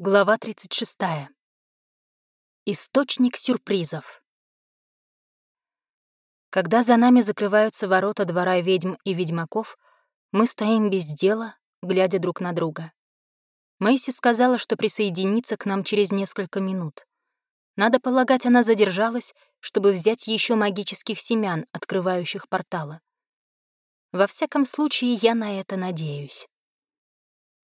Глава 36. Источник сюрпризов. Когда за нами закрываются ворота двора ведьм и ведьмаков, мы стоим без дела, глядя друг на друга. Мэйси сказала, что присоединится к нам через несколько минут. Надо полагать, она задержалась, чтобы взять еще магических семян, открывающих портала. Во всяком случае, я на это надеюсь.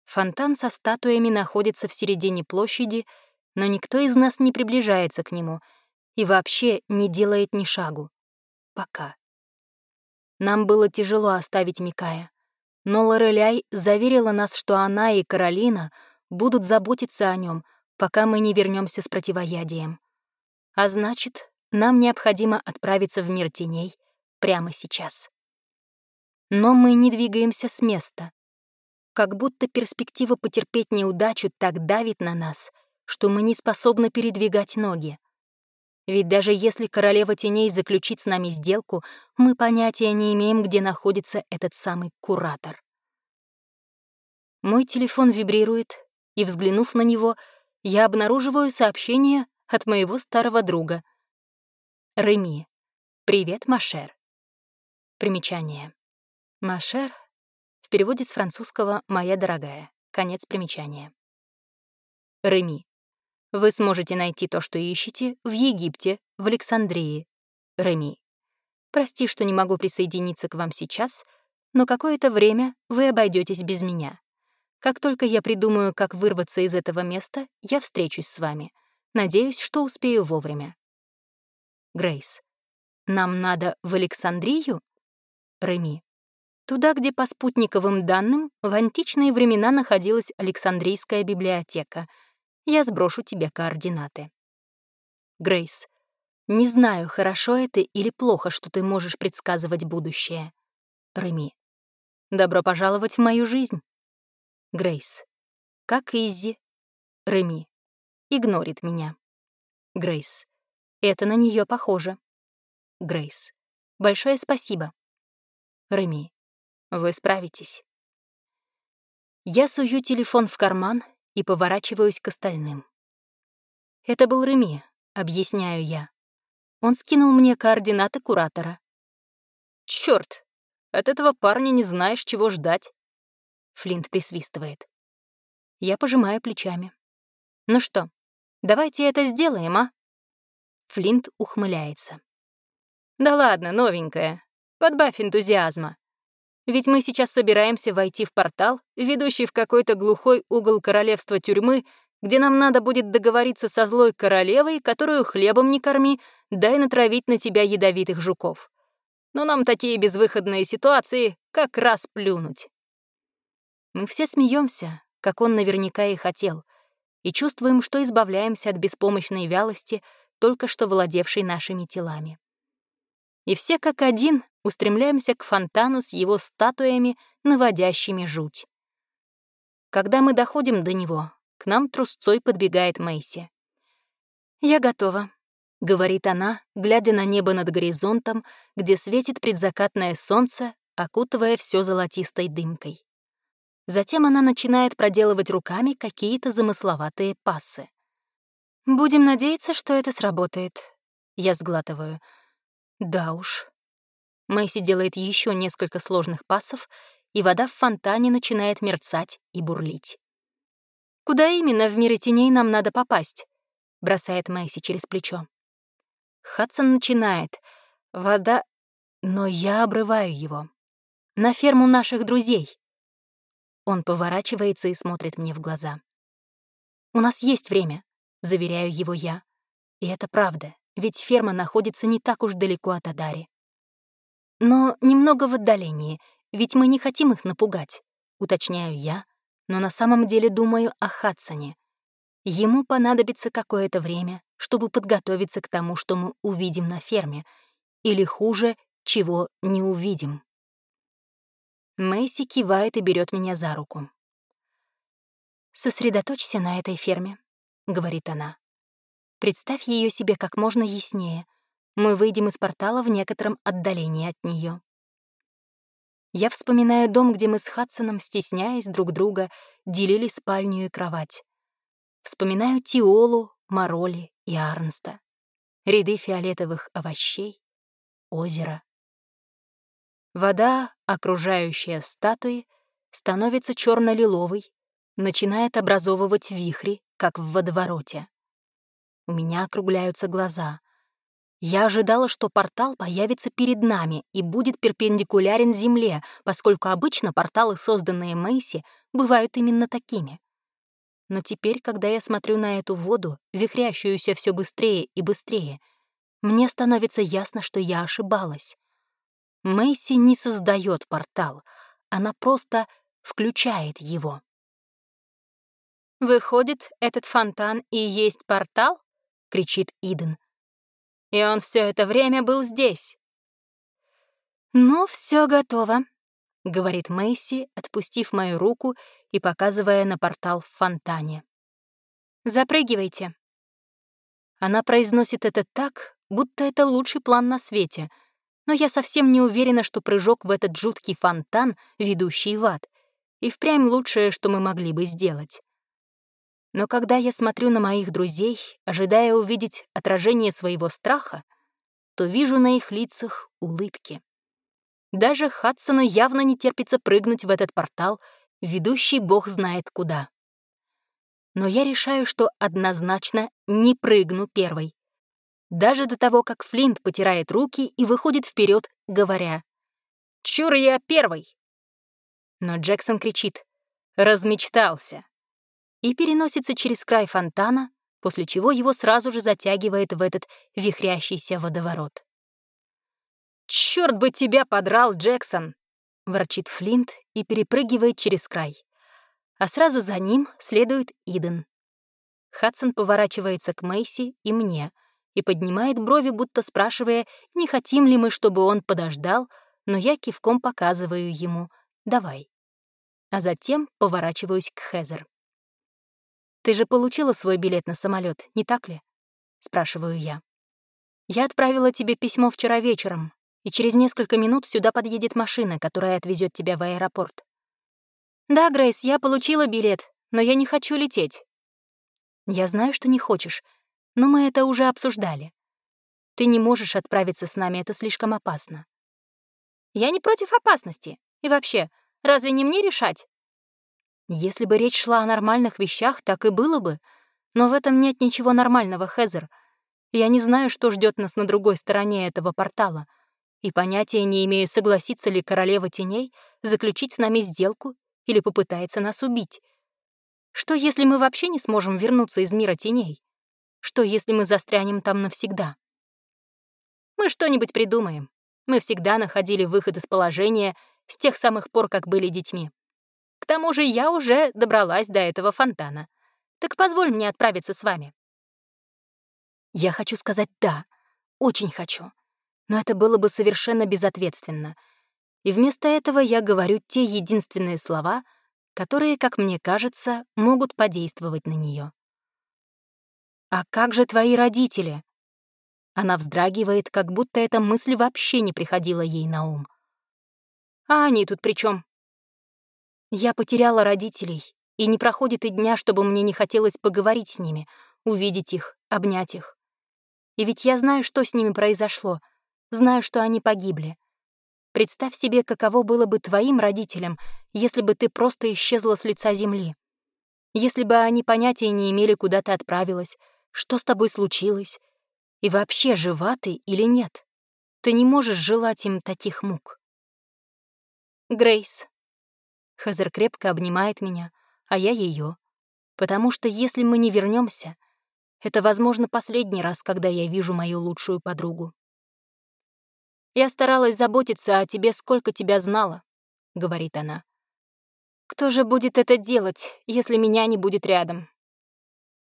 Фонтан со статуями находится в середине площади, но никто из нас не приближается к нему и вообще не делает ни шагу. Пока. Нам было тяжело оставить Микая, но Лореляй заверила нас, что она и Каролина будут заботиться о нем, пока мы не вернемся с противоядием. А значит, нам необходимо отправиться в мир теней прямо сейчас. Но мы не двигаемся с места как будто перспектива потерпеть неудачу так давит на нас, что мы не способны передвигать ноги. Ведь даже если королева теней заключит с нами сделку, мы понятия не имеем, где находится этот самый куратор. Мой телефон вибрирует, и, взглянув на него, я обнаруживаю сообщение от моего старого друга. Реми. Привет, Машер. Примечание. Машер в переводе с французского «Моя дорогая». Конец примечания. Реми. Вы сможете найти то, что ищете, в Египте, в Александрии. Реми. Прости, что не могу присоединиться к вам сейчас, но какое-то время вы обойдетесь без меня. Как только я придумаю, как вырваться из этого места, я встречусь с вами. Надеюсь, что успею вовремя. Грейс. Нам надо в Александрию? Реми. Туда, где по спутниковым данным в античные времена находилась Александрийская библиотека. Я сброшу тебе координаты. Грейс, не знаю, хорошо это или плохо, что ты можешь предсказывать будущее. Реми, добро пожаловать в мою жизнь. Грейс, как Иззи. Реми, игнорит меня. Грейс, это на нее похоже. Грейс, большое спасибо. Реми, вы справитесь. Я сую телефон в карман и поворачиваюсь к остальным. Это был Реми, объясняю я. Он скинул мне координаты куратора. Черт, от этого парня не знаешь, чего ждать. Флинт присвистывает. Я пожимаю плечами. Ну что, давайте это сделаем, а? Флинт ухмыляется. Да ладно, новенькая. Подбавь энтузиазма. Ведь мы сейчас собираемся войти в портал, ведущий в какой-то глухой угол королевства тюрьмы, где нам надо будет договориться со злой королевой, которую хлебом не корми, дай натравить на тебя ядовитых жуков. Но нам такие безвыходные ситуации как раз плюнуть. Мы все смеемся, как он наверняка и хотел, и чувствуем, что избавляемся от беспомощной вялости, только что владевшей нашими телами. И все как один устремляемся к фонтану с его статуями, наводящими жуть. Когда мы доходим до него, к нам трусцой подбегает Мэйси. «Я готова», — говорит она, глядя на небо над горизонтом, где светит предзакатное солнце, окутывая все золотистой дымкой. Затем она начинает проделывать руками какие-то замысловатые пассы. «Будем надеяться, что это сработает». Я сглатываю. «Да уж, Мэйси делает еще несколько сложных пасов, и вода в фонтане начинает мерцать и бурлить. «Куда именно в мире теней нам надо попасть?» — бросает Мэйси через плечо. Хадсон начинает. Вода... Но я обрываю его. На ферму наших друзей. Он поворачивается и смотрит мне в глаза. «У нас есть время», — заверяю его я. И это правда, ведь ферма находится не так уж далеко от Адари. Но немного в отдалении, ведь мы не хотим их напугать, уточняю я, но на самом деле думаю о Хадсоне. Ему понадобится какое-то время, чтобы подготовиться к тому, что мы увидим на ферме, или хуже, чего не увидим. Мэйси кивает и берет меня за руку. «Сосредоточься на этой ферме», — говорит она. «Представь ее себе как можно яснее — мы выйдем из портала в некотором отдалении от нее. Я вспоминаю дом, где мы с Хадсоном, стесняясь друг друга, делили спальню и кровать. вспоминаю Тиолу, Мароли и Арнста. Ряды фиолетовых овощей, озеро. Вода, окружающая статуи, становится черно лиловой начинает образовывать вихри, как в водовороте. У меня округляются глаза. Я ожидала, что портал появится перед нами и будет перпендикулярен Земле, поскольку обычно порталы, созданные Мэйси, бывают именно такими. Но теперь, когда я смотрю на эту воду, вихрящуюся все быстрее и быстрее, мне становится ясно, что я ошибалась. Мэйси не создает портал, она просто включает его. «Выходит, этот фонтан и есть портал?» — кричит Иден. «И он все это время был здесь». «Ну, все готово», — говорит Мэйси, отпустив мою руку и показывая на портал в фонтане. «Запрыгивайте». Она произносит это так, будто это лучший план на свете, но я совсем не уверена, что прыжок в этот жуткий фонтан, ведущий в ад, и впрямь лучшее, что мы могли бы сделать. Но когда я смотрю на моих друзей, ожидая увидеть отражение своего страха, то вижу на их лицах улыбки. Даже Хадсону явно не терпится прыгнуть в этот портал, ведущий бог знает куда. Но я решаю, что однозначно не прыгну первой. Даже до того, как Флинт потирает руки и выходит вперед, говоря «Чур я первый!» Но Джексон кричит «Размечтался!» И переносится через край фонтана, после чего его сразу же затягивает в этот вихрящийся водоворот. «Чёрт бы тебя подрал, Джексон!» — ворчит Флинт и перепрыгивает через край. А сразу за ним следует Иден. Хадсон поворачивается к Мэйси и мне и поднимает брови, будто спрашивая, не хотим ли мы, чтобы он подождал, но я кивком показываю ему «давай». А затем поворачиваюсь к Хезер. «Ты же получила свой билет на самолет, не так ли?» — спрашиваю я. «Я отправила тебе письмо вчера вечером, и через несколько минут сюда подъедет машина, которая отвезет тебя в аэропорт». «Да, Грейс, я получила билет, но я не хочу лететь». «Я знаю, что не хочешь, но мы это уже обсуждали. Ты не можешь отправиться с нами, это слишком опасно». «Я не против опасности. И вообще, разве не мне решать, если бы речь шла о нормальных вещах, так и было бы. Но в этом нет ничего нормального, Хезер. Я не знаю, что ждет нас на другой стороне этого портала. И понятия не имею, согласится ли королева теней заключить с нами сделку или попытается нас убить. Что, если мы вообще не сможем вернуться из мира теней? Что, если мы застрянем там навсегда? Мы что-нибудь придумаем. Мы всегда находили выход из положения с тех самых пор, как были детьми. К тому же я уже добралась до этого фонтана. Так позволь мне отправиться с вами». Я хочу сказать «да», очень хочу. Но это было бы совершенно безответственно. И вместо этого я говорю те единственные слова, которые, как мне кажется, могут подействовать на нее. «А как же твои родители?» Она вздрагивает, как будто эта мысль вообще не приходила ей на ум. «А они тут при чем? Я потеряла родителей, и не проходит и дня, чтобы мне не хотелось поговорить с ними, увидеть их, обнять их. И ведь я знаю, что с ними произошло, знаю, что они погибли. Представь себе, каково было бы твоим родителям, если бы ты просто исчезла с лица земли. Если бы они понятия не имели, куда ты отправилась, что с тобой случилось, и вообще, жива ты или нет. Ты не можешь желать им таких мук. Грейс, Хазер крепко обнимает меня, а я ее. Потому что если мы не вернемся, это, возможно, последний раз, когда я вижу мою лучшую подругу. «Я старалась заботиться о тебе, сколько тебя знала», — говорит она. «Кто же будет это делать, если меня не будет рядом?»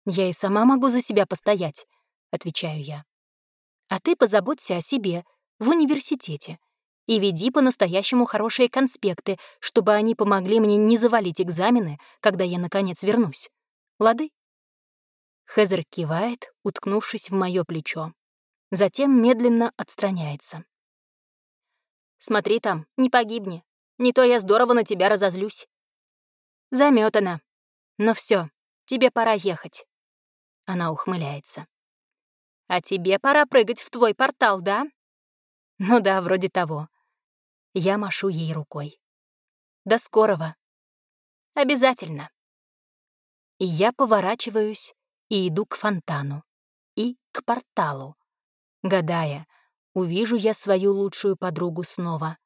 «Я и сама могу за себя постоять», — отвечаю я. «А ты позаботься о себе в университете и веди по-настоящему хорошие конспекты, чтобы они помогли мне не завалить экзамены, когда я, наконец, вернусь. Лады?» Хезер кивает, уткнувшись в мое плечо. Затем медленно отстраняется. «Смотри там, не погибни. Не то я здорово на тебя разозлюсь». Заметана. Но все, тебе пора ехать. Она ухмыляется. «А тебе пора прыгать в твой портал, да?» «Ну да, вроде того». Я машу ей рукой. «До скорого». «Обязательно». И я поворачиваюсь и иду к фонтану. И к порталу. Гадая, увижу я свою лучшую подругу снова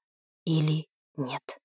или нет.